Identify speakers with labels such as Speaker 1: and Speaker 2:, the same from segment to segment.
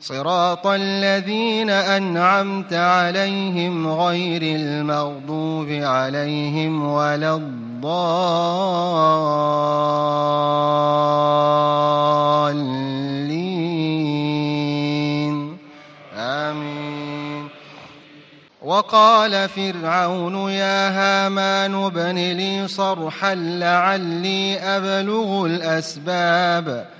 Speaker 1: صراط الذين أنعمت عليهم غير المغضوب عليهم ولا الضالين. آمين. وقال فرعون يا هامان ابن لي صرحا لعلي أبلغ الأسباب.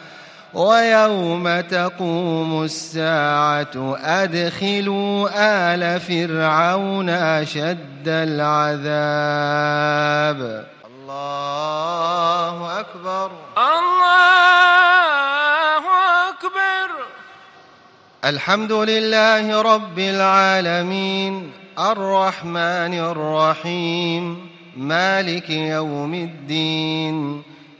Speaker 1: ويوم تقوم الساعة أدخلوا آل فرعون أشد العذاب. الله أكبر.
Speaker 2: الله أكبر.
Speaker 1: الحمد لله رب العالمين. الرحمن الرحيم. مالك يوم الدين.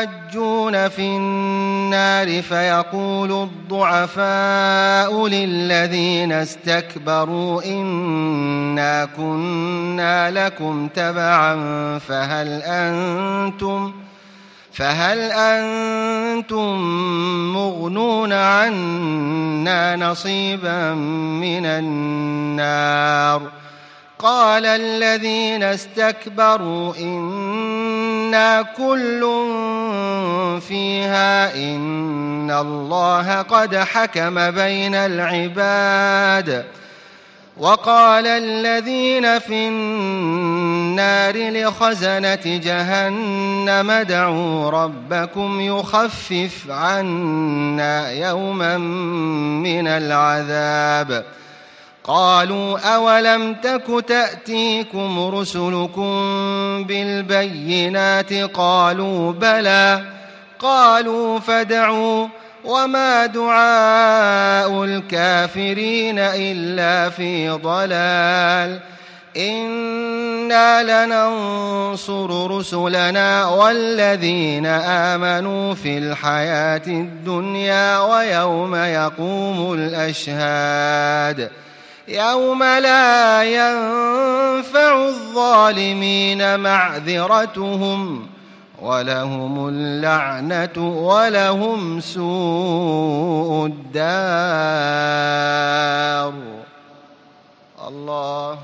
Speaker 1: يتحاجون في النار فيقول الضعفاء للذين استكبروا إنا كنا لكم تبعا فهل أنتم فهل أنتم مغنون عنا نصيبا من النار؟ قال الذين استكبروا إنا كل فيها إن الله قد حكم بين العباد وقال الذين في النار لخزنة جهنم ادعوا ربكم يخفف عنا يوما من العذاب قالوا أولم تك تأتيكم رسلكم بالبينات قالوا بلى قالوا فادعوا وما دعاء الكافرين إلا في ضلال إنا لننصر رسلنا والذين آمنوا في الحياة الدنيا ويوم يقوم الأشهاد يوم لا ينفع الظالمين معذرتهم ولهم اللعنة ولهم سوء الدار. الله